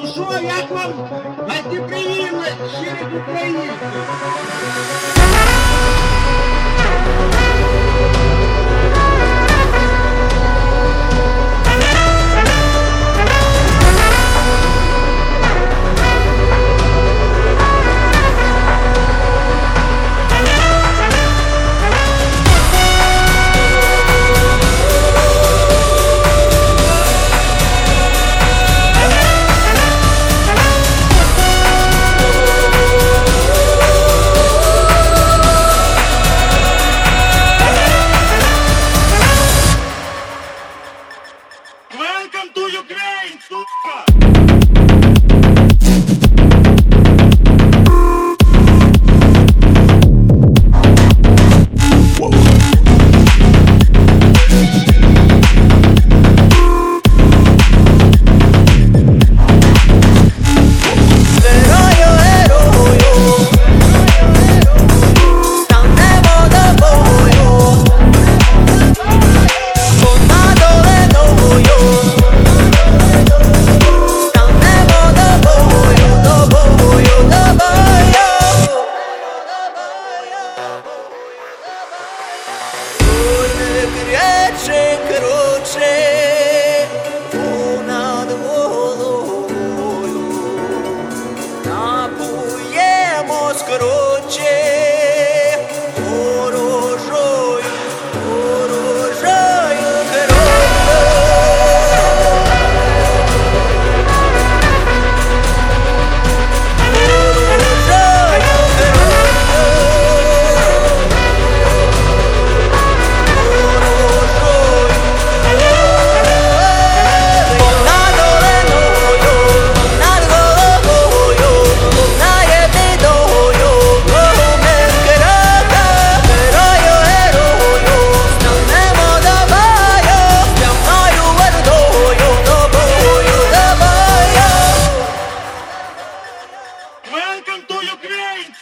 Ну що, як вам гостеприимность щирих українців? речек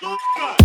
açúcar.